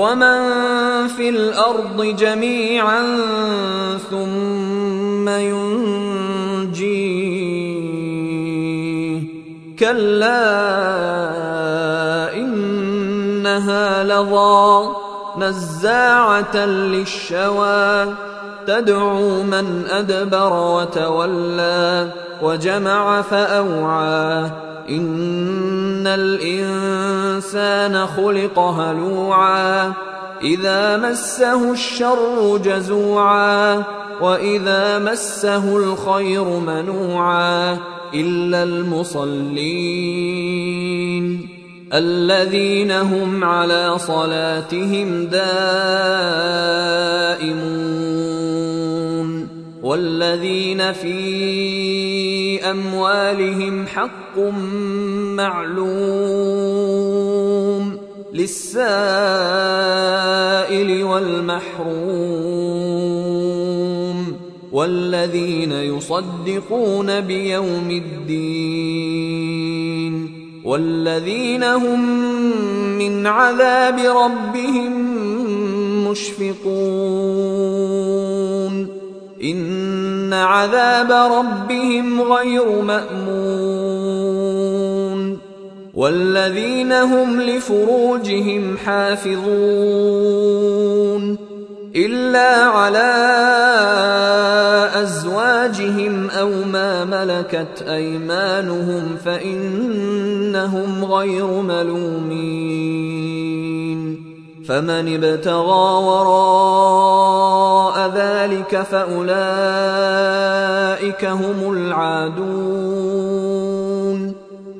ومن في الأرض جميعا ثم ينجيه كلا انها لظى نزاعه للشوى تدعو من أدبر وتولى وجمع فأوعى. إن الإنسان خلق هلوعا. إذا مسه الشر جزوعا. وإذا مسه الخير منوعا. إلا المصلين الذين هم على صلاتهم دائمون. والذين في أموالهم حق معلوم للسائل والمحروم والذين يصدقون بيوم الدين والذين هم من عذاب ربهم مشفقون ان عذاب ربهم غير مامون والذين هم لفروجهم حافظون الا على ازواجهم أو ما ملكت ايمانهم فانهم غير ملومين فمن ابتغى وراء ذلك فأولئك هم العادون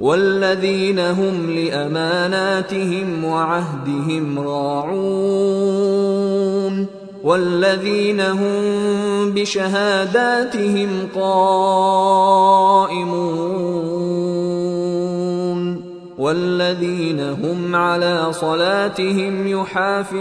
والذين هم لأماناتهم وعهدهم راعون والذين هم بشهاداتهم قائمون والذين هم على صلاتهم يحافظون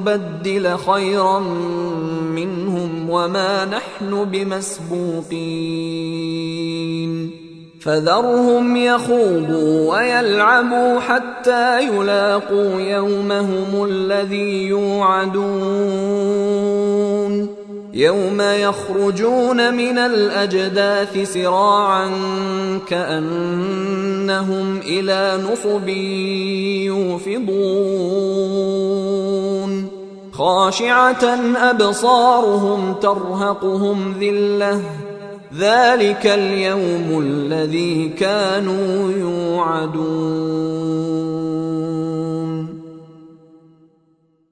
نبدل خيرا منهم وما نحن بمسبوقين. فذرهم يخوضوا ويلعبوا حتى يلاقوا يومهم الذي يوعدون. يوم يخرجون من الأجداث سراعا كأنهم إلى نصب يوفضون. خاشعة أبصارهم ترهقهم ذلة. ذلك اليوم الذي كانوا يوعدون.